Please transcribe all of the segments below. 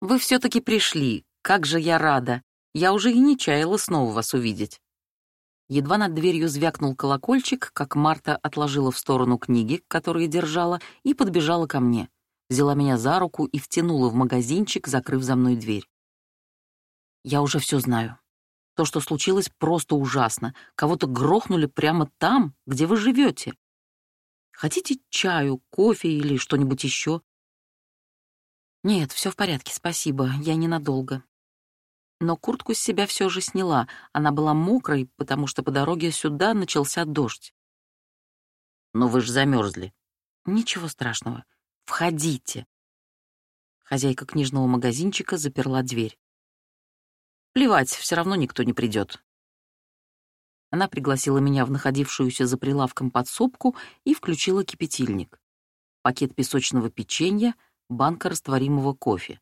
«Вы все-таки пришли. Как же я рада. Я уже и не чаяла снова вас увидеть». Едва над дверью звякнул колокольчик, как Марта отложила в сторону книги, которые держала, и подбежала ко мне. Взяла меня за руку и втянула в магазинчик, закрыв за мной дверь. «Я уже все знаю. То, что случилось, просто ужасно. Кого-то грохнули прямо там, где вы живете. Хотите чаю, кофе или что-нибудь еще? Нет, все в порядке, спасибо, я ненадолго. Но куртку с себя все же сняла. Она была мокрой, потому что по дороге сюда начался дождь. Но вы же замерзли. Ничего страшного. Входите. Хозяйка книжного магазинчика заперла дверь. Плевать, все равно никто не придет. Она пригласила меня в находившуюся за прилавком подсобку и включила кипятильник. Пакет песочного печенья, банка растворимого кофе.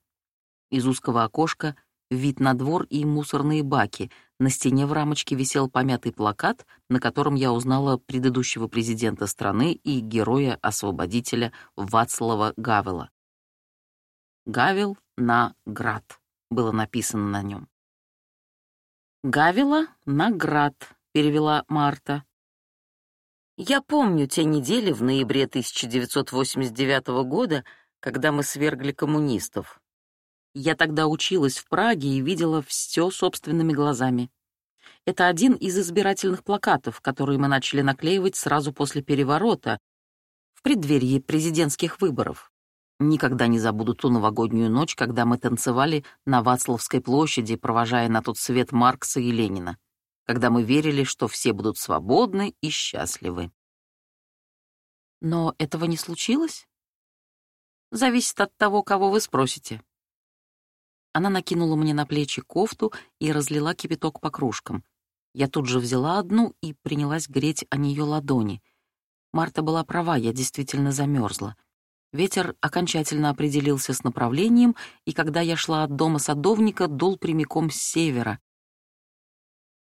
Из узкого окошка вид на двор и мусорные баки. На стене в рамочке висел помятый плакат, на котором я узнала предыдущего президента страны и героя-освободителя Вацлава Гавела. «Гавел на град» было написано на нем. «Гавела на град», перевела Марта. Я помню те недели в ноябре 1989 года, когда мы свергли коммунистов. Я тогда училась в Праге и видела все собственными глазами. Это один из избирательных плакатов, которые мы начали наклеивать сразу после переворота, в преддверии президентских выборов. Никогда не забуду ту новогоднюю ночь, когда мы танцевали на Вацлавской площади, провожая на тот свет Маркса и Ленина когда мы верили, что все будут свободны и счастливы. Но этого не случилось? Зависит от того, кого вы спросите. Она накинула мне на плечи кофту и разлила кипяток по кружкам. Я тут же взяла одну и принялась греть о нее ладони. Марта была права, я действительно замерзла. Ветер окончательно определился с направлением, и когда я шла от дома садовника, дул прямиком с севера,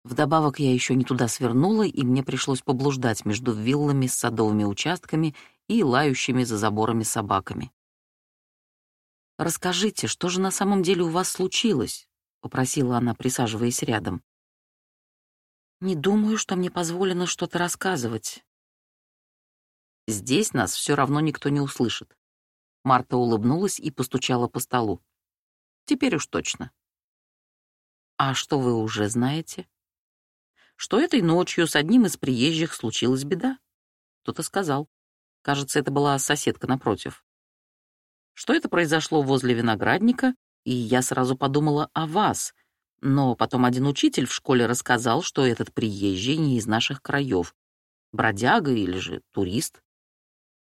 Вдобавок я еще не туда свернула, и мне пришлось поблуждать между виллами с садовыми участками и лающими за заборами собаками. «Расскажите, что же на самом деле у вас случилось?» — попросила она, присаживаясь рядом. «Не думаю, что мне позволено что-то рассказывать». «Здесь нас все равно никто не услышит». Марта улыбнулась и постучала по столу. «Теперь уж точно». «А что вы уже знаете?» что этой ночью с одним из приезжих случилась беда. Кто-то сказал. Кажется, это была соседка напротив. Что это произошло возле виноградника, и я сразу подумала о вас. Но потом один учитель в школе рассказал, что этот приезжий не из наших краев. Бродяга или же турист.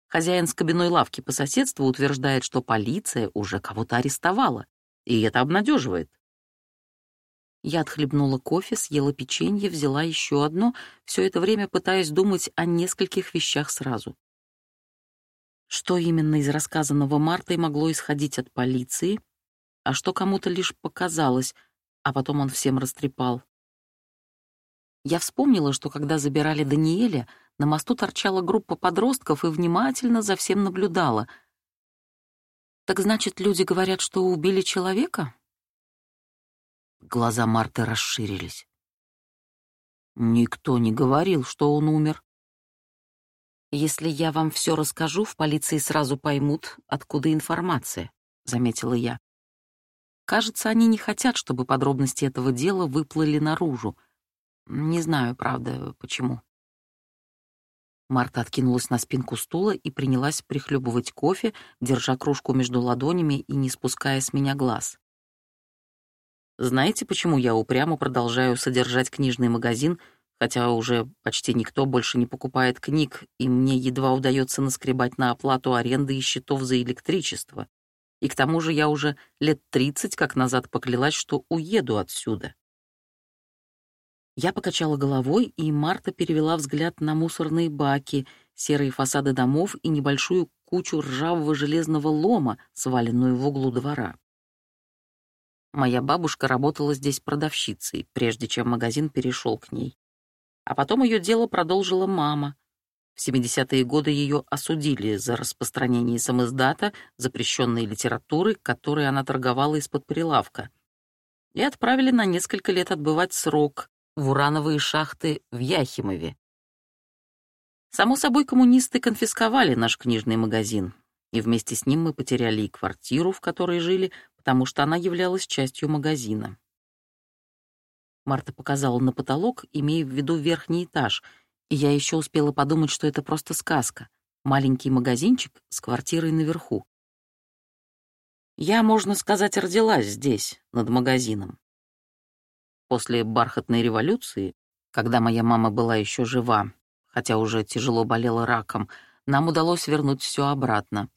Хозяин скобяной лавки по соседству утверждает, что полиция уже кого-то арестовала, и это обнадеживает. Я отхлебнула кофе, съела печенье, взяла еще одно, все это время пытаясь думать о нескольких вещах сразу. Что именно из рассказанного Мартой могло исходить от полиции, а что кому-то лишь показалось, а потом он всем растрепал. Я вспомнила, что когда забирали Даниэля, на мосту торчала группа подростков и внимательно за всем наблюдала. «Так значит, люди говорят, что убили человека?» Глаза Марты расширились. Никто не говорил, что он умер. Если я вам все расскажу, в полиции сразу поймут, откуда информация, заметила я. Кажется, они не хотят, чтобы подробности этого дела выплыли наружу. Не знаю, правда, почему. Марта откинулась на спинку стула и принялась прихлебывать кофе, держа кружку между ладонями и не спуская с меня глаз. Знаете, почему я упрямо продолжаю содержать книжный магазин, хотя уже почти никто больше не покупает книг, и мне едва удается наскребать на оплату аренды и счетов за электричество? И к тому же я уже лет 30 как назад поклялась, что уеду отсюда. Я покачала головой, и Марта перевела взгляд на мусорные баки, серые фасады домов и небольшую кучу ржавого железного лома, сваленную в углу двора. Моя бабушка работала здесь продавщицей, прежде чем магазин перешел к ней. А потом ее дело продолжила мама. В 70-е годы ее осудили за распространение самоздата, запрещенной литературы, которой она торговала из-под прилавка, и отправили на несколько лет отбывать срок в урановые шахты в Яхимове. Само собой, коммунисты конфисковали наш книжный магазин, и вместе с ним мы потеряли и квартиру, в которой жили, потому что она являлась частью магазина. Марта показала на потолок, имея в виду верхний этаж, и я еще успела подумать, что это просто сказка. Маленький магазинчик с квартирой наверху. Я, можно сказать, родилась здесь, над магазином. После бархатной революции, когда моя мама была еще жива, хотя уже тяжело болела раком, нам удалось вернуть все обратно.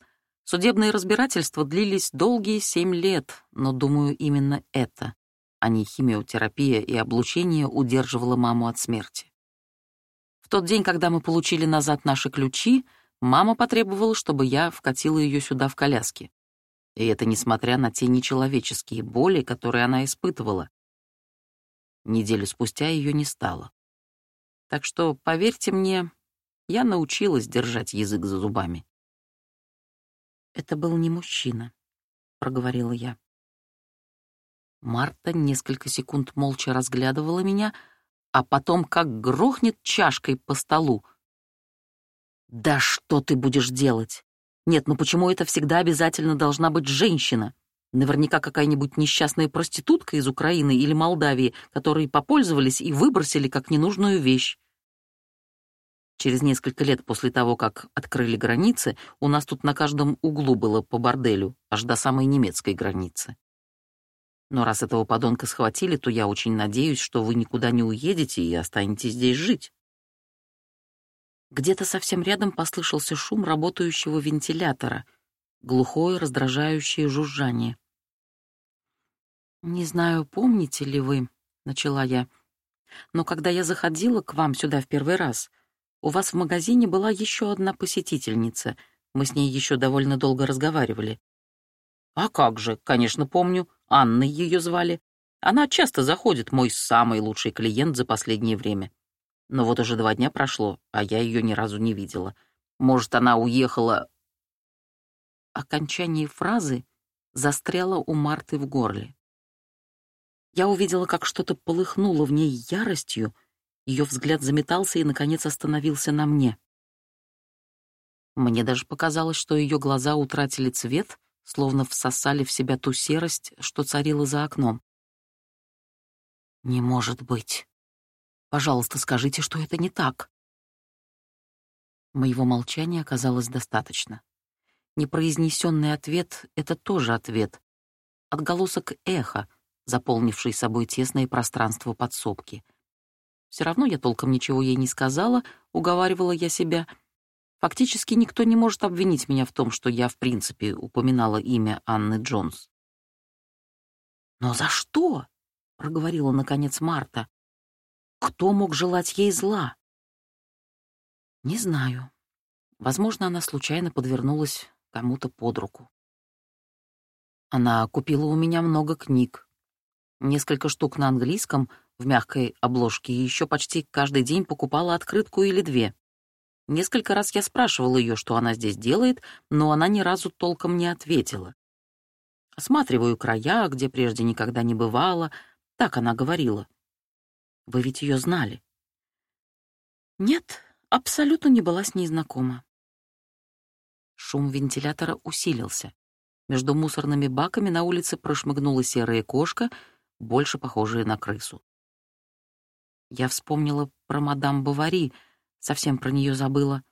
Судебные разбирательства длились долгие семь лет, но, думаю, именно это, а не химиотерапия и облучение, удерживало маму от смерти. В тот день, когда мы получили назад наши ключи, мама потребовала, чтобы я вкатила ее сюда в коляске. И это несмотря на те нечеловеческие боли, которые она испытывала. Неделю спустя ее не стало. Так что, поверьте мне, я научилась держать язык за зубами. «Это был не мужчина», — проговорила я. Марта несколько секунд молча разглядывала меня, а потом как грохнет чашкой по столу. «Да что ты будешь делать? Нет, ну почему это всегда обязательно должна быть женщина? Наверняка какая-нибудь несчастная проститутка из Украины или Молдавии, которые попользовались и выбросили как ненужную вещь. Через несколько лет после того, как открыли границы, у нас тут на каждом углу было по борделю, аж до самой немецкой границы. Но раз этого подонка схватили, то я очень надеюсь, что вы никуда не уедете и останетесь здесь жить. Где-то совсем рядом послышался шум работающего вентилятора, глухое раздражающее жужжание. «Не знаю, помните ли вы», — начала я, — «но когда я заходила к вам сюда в первый раз, у вас в магазине была еще одна посетительница. Мы с ней еще довольно долго разговаривали. А как же, конечно, помню. Анной ее звали. Она часто заходит, мой самый лучший клиент за последнее время. Но вот уже два дня прошло, а я ее ни разу не видела. Может, она уехала... Окончание фразы застряло у Марты в горле. Я увидела, как что-то полыхнуло в ней яростью, ее взгляд заметался и, наконец, остановился на мне. Мне даже показалось, что ее глаза утратили цвет, словно всосали в себя ту серость, что царила за окном. «Не может быть. Пожалуйста, скажите, что это не так». Моего молчания оказалось достаточно. Непроизнесенный ответ — это тоже ответ. Отголосок эха, заполнивший собой тесное пространство подсобки — все равно я толком ничего ей не сказала, уговаривала я себя. Фактически никто не может обвинить меня в том, что я, в принципе, упоминала имя Анны Джонс. «Но за что?» — проговорила, наконец, Марта. «Кто мог желать ей зла?» «Не знаю. Возможно, она случайно подвернулась кому-то под руку. Она купила у меня много книг. Несколько штук на английском, в мягкой обложке и еще почти каждый день покупала открытку или две. Несколько раз я спрашивала ее, что она здесь делает, но она ни разу толком не ответила. Осматриваю края, где прежде никогда не бывало. Так она говорила. Вы ведь ее знали? Нет, абсолютно не была с ней знакома. Шум вентилятора усилился. Между мусорными баками на улице прошмыгнула серая кошка, больше похожая на крысу. Я вспомнила про мадам Бавари, совсем про нее забыла.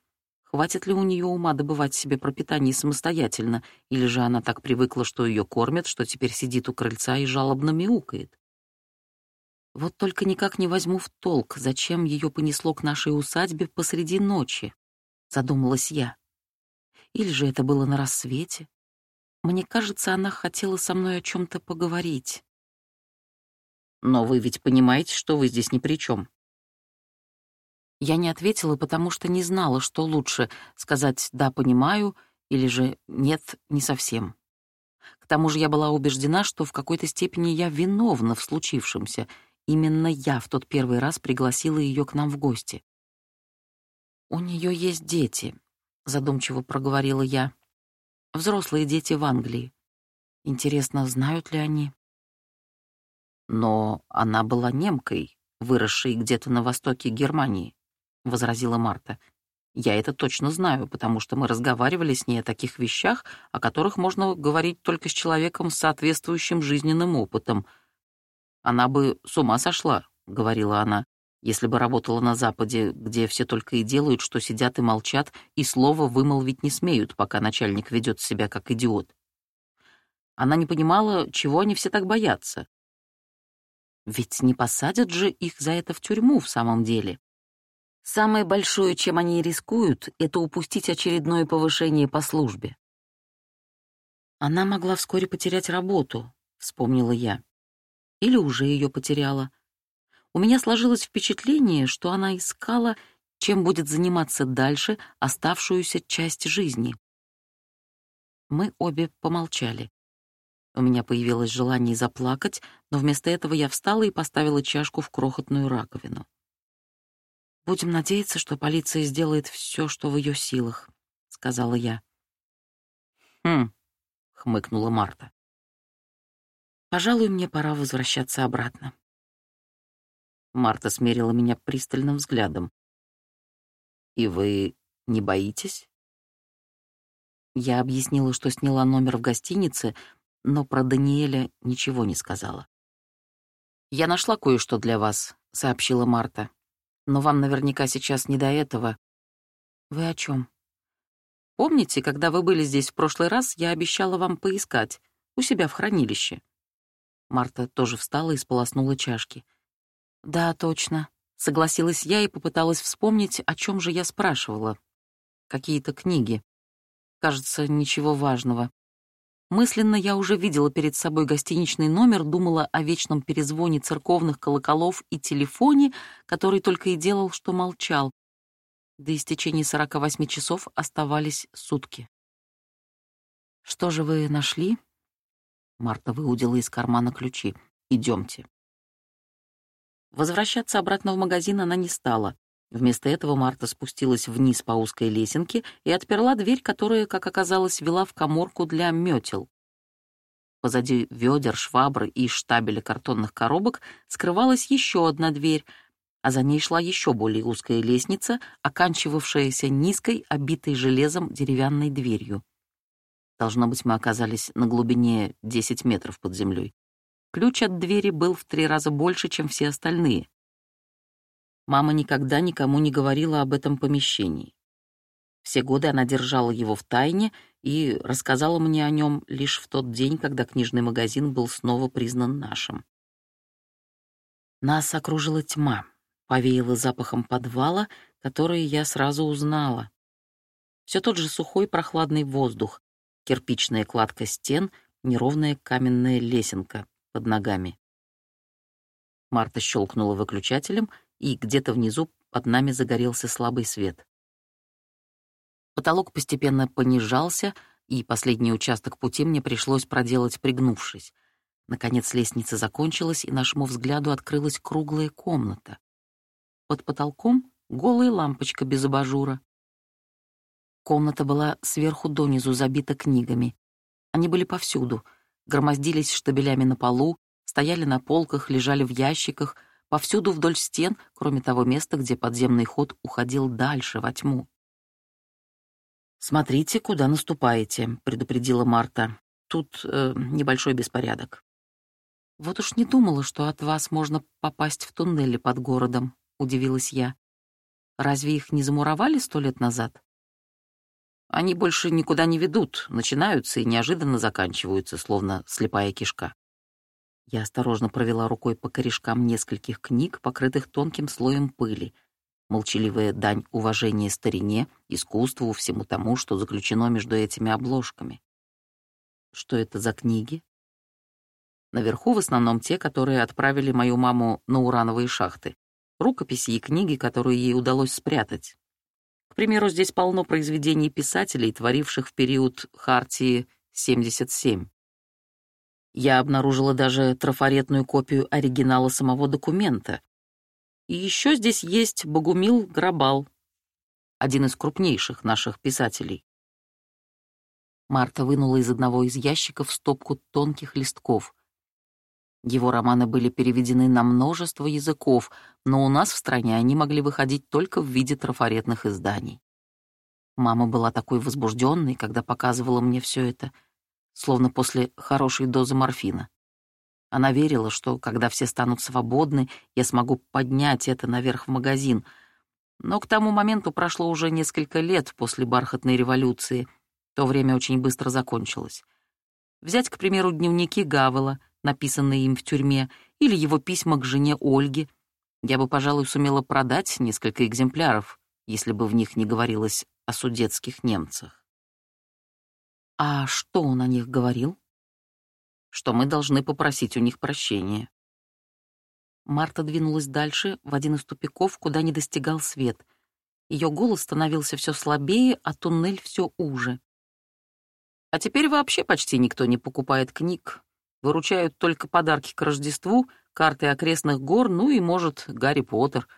Хватит ли у нее ума добывать себе пропитание самостоятельно, или же она так привыкла, что ее кормят, что теперь сидит у крыльца и жалобно мяукает? Вот только никак не возьму в толк, зачем ее понесло к нашей усадьбе посреди ночи, задумалась я. Или же это было на рассвете? Мне кажется, она хотела со мной о чем-то поговорить. Но вы ведь понимаете, что вы здесь ни при чем. Я не ответила, потому что не знала, что лучше — сказать «да, понимаю» или же «нет, не совсем». К тому же я была убеждена, что в какой-то степени я виновна в случившемся. Именно я в тот первый раз пригласила ее к нам в гости. «У нее есть дети», — задумчиво проговорила я. «Взрослые дети в Англии. Интересно, знают ли они?» «Но она была немкой, выросшей где-то на востоке Германии», — возразила Марта. «Я это точно знаю, потому что мы разговаривали с ней о таких вещах, о которых можно говорить только с человеком с соответствующим жизненным опытом. Она бы с ума сошла», — говорила она, если бы работала на Западе, где все только и делают, что сидят и молчат, и слова вымолвить не смеют, пока начальник ведет себя как идиот. Она не понимала, чего они все так боятся. Ведь не посадят же их за это в тюрьму в самом деле. Самое большое, чем они рискуют, это упустить очередное повышение по службе. Она могла вскоре потерять работу, вспомнила я. Или уже ее потеряла у меня сложилось впечатление, что она искала, чем будет заниматься дальше оставшуюся часть жизни. Мы обе помолчали. У меня появилось желание заплакать, но вместо этого я встала и поставила чашку в крохотную раковину. «Будем надеяться, что полиция сделает все, что в ее силах», — сказала я. «Хм», — хмыкнула Марта. «Пожалуй, мне пора возвращаться обратно». Марта смерила меня пристальным взглядом. «И вы не боитесь?» Я объяснила, что сняла номер в гостинице, но про Даниэля ничего не сказала. «Я нашла кое-что для вас», — сообщила Марта. «Но вам наверняка сейчас не до этого». «Вы о чем? «Помните, когда вы были здесь в прошлый раз, я обещала вам поискать, у себя в хранилище?» Марта тоже встала и сполоснула чашки. «Да, точно», — согласилась я и попыталась вспомнить, о чем же я спрашивала. Какие-то книги. Кажется, ничего важного. Мысленно я уже видела перед собой гостиничный номер, думала о вечном перезвоне церковных колоколов и телефоне, который только и делал, что молчал. До истечения 48 часов оставались сутки. «Что же вы нашли?» Марта выудила из кармана ключи. «Идемте». Возвращаться обратно в магазин она не стала. Вместо этого Марта спустилась вниз по узкой лесенке и отперла дверь, которая, как оказалось, вела в коморку для метел. Позади ведер, швабры и штабеля картонных коробок скрывалась еще одна дверь, а за ней шла еще более узкая лестница, оканчивавшаяся низкой, обитой железом деревянной дверью. Должно быть, мы оказались на глубине 10 метров под землей. Ключ от двери был в три раза больше, чем все остальные. Мама никогда никому не говорила об этом помещении. Все годы она держала его в тайне и рассказала мне о нем лишь в тот день, когда книжный магазин был снова признан нашим. Нас окружила тьма, повеяла запахом подвала, который я сразу узнала. Все тот же сухой прохладный воздух, кирпичная кладка стен, неровная каменная лесенка, под ногами. Марта щелкнула выключателем, и где-то внизу под нами загорелся слабый свет. Потолок постепенно понижался, и последний участок пути мне пришлось проделать, пригнувшись. Наконец лестница закончилась, и нашему взгляду открылась круглая комната. Под потолком — голая лампочка без абажура. Комната была сверху донизу забита книгами. Они были повсюду — громоздились штабелями на полу, стояли на полках, лежали в ящиках, повсюду вдоль стен, кроме того места, где подземный ход уходил дальше, во тьму. «Смотрите, куда наступаете», — предупредила Марта. «Тут э, небольшой беспорядок». «Вот уж не думала, что от вас можно попасть в туннели под городом», — удивилась я. «Разве их не замуровали сто лет назад?» Они больше никуда не ведут, начинаются и неожиданно заканчиваются, словно слепая кишка. Я осторожно провела рукой по корешкам нескольких книг, покрытых тонким слоем пыли. Молчаливая дань уважения старине, искусству, всему тому, что заключено между этими обложками. Что это за книги? Наверху в основном те, которые отправили мою маму на урановые шахты. Рукописи и книги, которые ей удалось спрятать, к примеру, здесь полно произведений писателей, творивших в период Хартии 77. Я обнаружила даже трафаретную копию оригинала самого документа. И еще здесь есть Богумил Грабал. один из крупнейших наших писателей. Марта вынула из одного из ящиков стопку тонких листков. Его романы были переведены на множество языков, но у нас в стране они могли выходить только в виде трафаретных изданий. Мама была такой возбужденной, когда показывала мне все это, словно после хорошей дозы морфина. Она верила, что, когда все станут свободны, я смогу поднять это наверх в магазин. Но к тому моменту прошло уже несколько лет после бархатной революции. То время очень быстро закончилось. Взять, к примеру, дневники Гавела, написанные им в тюрьме, или его письма к жене Ольги. Я бы, пожалуй, сумела продать несколько экземпляров, если бы в них не говорилось о судетских немцах. А что он о них говорил? что мы должны попросить у них прощения. Марта двинулась дальше, в один из тупиков, куда не достигал свет. Ее голос становился все слабее, а туннель все уже. А теперь вообще почти никто не покупает книг. Выручают только подарки к Рождеству, карты окрестных гор, ну и, может, Гарри Поттер.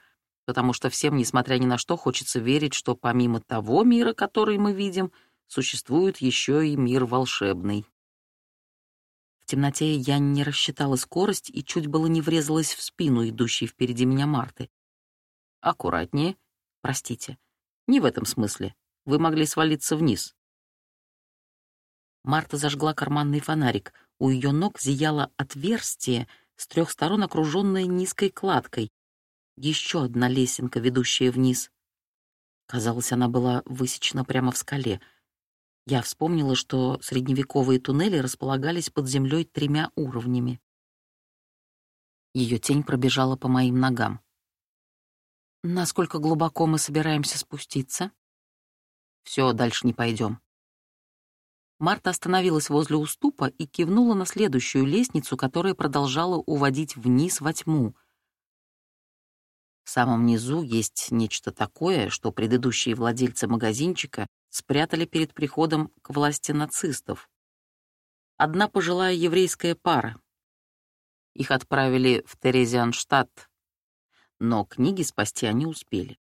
Потому что всем, несмотря ни на что, хочется верить, что помимо того мира, который мы видим, существует еще и мир волшебный. В темноте я не рассчитала скорость и чуть было не врезалась в спину идущей впереди меня Марты. «Аккуратнее. Простите. Не в этом смысле. Вы могли свалиться вниз». Марта зажгла карманный фонарик. У ее ног зияло отверстие, с трех сторон окруженное низкой кладкой. Еще одна лесенка, ведущая вниз. Казалось, она была высечена прямо в скале — я вспомнила, что средневековые туннели располагались под землей тремя уровнями. Ее тень пробежала по моим ногам. Насколько глубоко мы собираемся спуститься? Все, дальше не пойдем. Марта остановилась возле уступа и кивнула на следующую лестницу, которая продолжала уводить вниз во тьму. В самом низу есть нечто такое, что предыдущие владельцы магазинчика спрятали перед приходом к власти нацистов. Одна пожилая еврейская пара. Их отправили в Терезианштадт, но книги спасти они успели.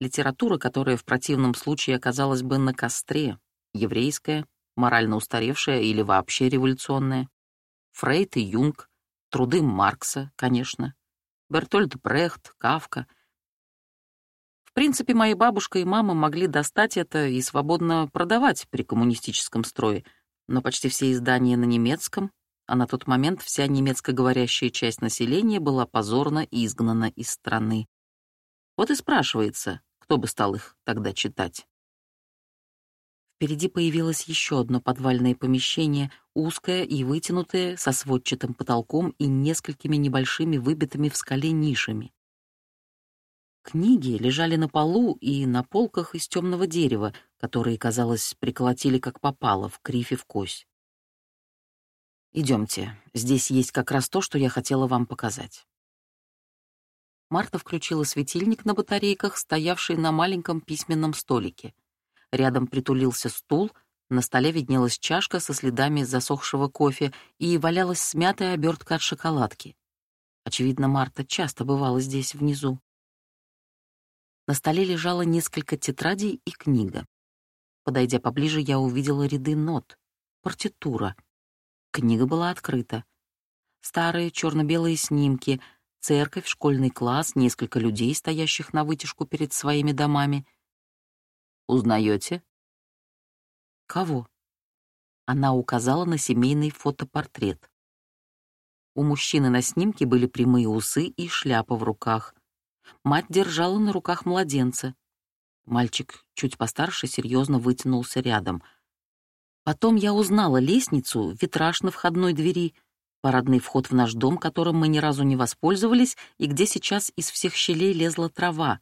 Литература, которая в противном случае оказалась бы на костре, еврейская, морально устаревшая или вообще революционная. Фрейд и Юнг, труды Маркса, конечно, Бертольд Брехт, Кавка — в принципе, моя бабушка и мама могли достать это и свободно продавать при коммунистическом строе, но почти все издания на немецком, а на тот момент вся немецкоговорящая часть населения была позорно изгнана из страны. Вот и спрашивается, кто бы стал их тогда читать. Впереди появилось еще одно подвальное помещение, узкое и вытянутое, со сводчатым потолком и несколькими небольшими выбитыми в скале нишами. Книги лежали на полу и на полках из темного дерева, которые, казалось, приколотили как попало, в крифе в кось. Идемте, здесь есть как раз то, что я хотела вам показать. Марта включила светильник на батарейках, стоявший на маленьком письменном столике. Рядом притулился стул, на столе виднелась чашка со следами засохшего кофе и валялась смятая обертка от шоколадки. Очевидно, Марта часто бывала здесь внизу. На столе лежало несколько тетрадей и книга. Подойдя поближе, я увидела ряды нот, партитура. Книга была открыта. Старые черно-белые снимки, церковь, школьный класс, несколько людей, стоящих на вытяжку перед своими домами. «Узнаете?» «Кого?» Она указала на семейный фотопортрет. У мужчины на снимке были прямые усы и шляпа в руках. Мать держала на руках младенца. Мальчик, чуть постарше, серьезно вытянулся рядом. Потом я узнала лестницу, витраж на входной двери, парадный вход в наш дом, которым мы ни разу не воспользовались, и где сейчас из всех щелей лезла трава.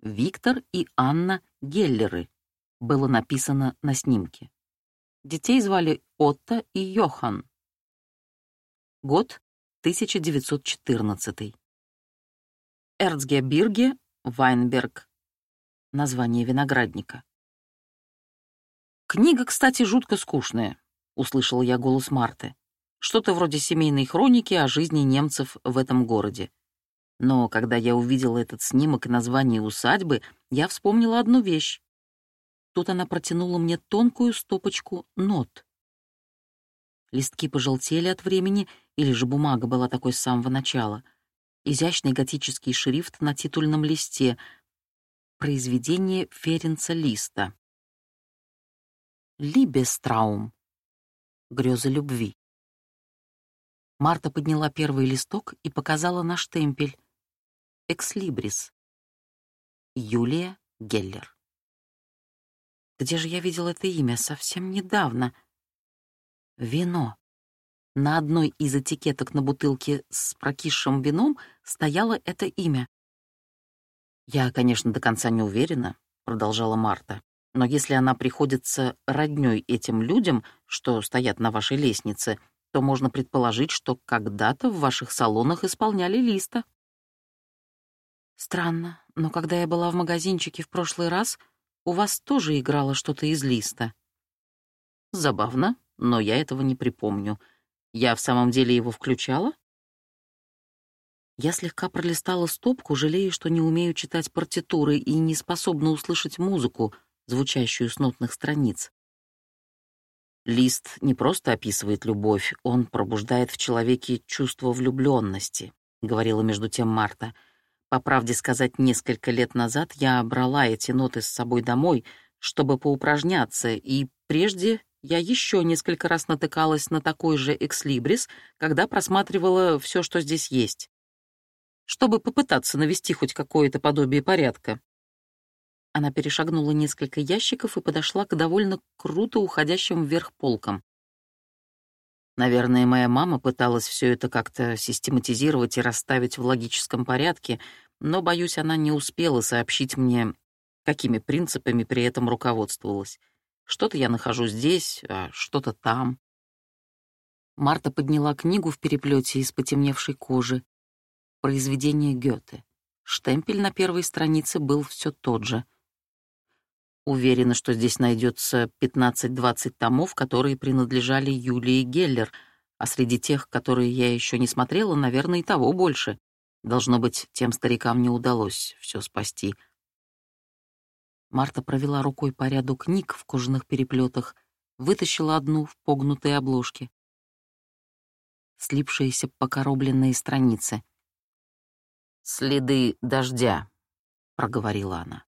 «Виктор и Анна Геллеры» было написано на снимке. Детей звали Отто и Йохан. Год 1914. Эрцгебирге, Вайнберг. Название виноградника. «Книга, кстати, жутко скучная», — услышал я голос Марты. «Что-то вроде семейной хроники о жизни немцев в этом городе. Но когда я увидела этот снимок и название усадьбы, я вспомнила одну вещь. Тут она протянула мне тонкую стопочку нот. Листки пожелтели от времени, или же бумага была такой с самого начала. Изящный готический шрифт на титульном листе. Произведение Ференца Листа. «Либестраум» — «Грезы любви». Марта подняла первый листок и показала на штемпель. «Экслибрис». Юлия Геллер. Где же я видела это имя? Совсем недавно. Вино. На одной из этикеток на бутылке с прокисшим вином стояло это имя. «Я, конечно, до конца не уверена», — продолжала Марта, «но если она приходится роднёй этим людям, что стоят на вашей лестнице, то можно предположить, что когда-то в ваших салонах исполняли листа». Странно, но когда я была в магазинчике в прошлый раз, у вас тоже играло что-то из листа. Забавно, но я этого не припомню. Я в самом деле его включала? Я слегка пролистала стопку, жалея, что не умею читать партитуры и не способна услышать музыку, звучащую с нотных страниц. Лист не просто описывает любовь, он пробуждает в человеке чувство влюбленности, говорила между тем Марта — по правде сказать, несколько лет назад я брала эти ноты с собой домой, чтобы поупражняться, и прежде я еще несколько раз натыкалась на такой же экслибрис, когда просматривала все, что здесь есть, чтобы попытаться навести хоть какое-то подобие порядка. Она перешагнула несколько ящиков и подошла к довольно круто уходящим вверх полкам. Наверное, моя мама пыталась все это как-то систематизировать и расставить в логическом порядке, но, боюсь, она не успела сообщить мне, какими принципами при этом руководствовалась. Что-то я нахожу здесь, а что-то там. Марта подняла книгу в переплете из потемневшей кожи. Произведение Гёте. Штемпель на первой странице был все тот же — Уверена, что здесь найдется 15-20 томов, которые принадлежали Юлии Геллер, а среди тех, которые я еще не смотрела, наверное, и того больше. Должно быть, тем старикам не удалось все спасти. Марта провела рукой по ряду книг в кожаных переплетах, вытащила одну в погнутой обложке. Слипшиеся покоробленные страницы. «Следы дождя», — проговорила она.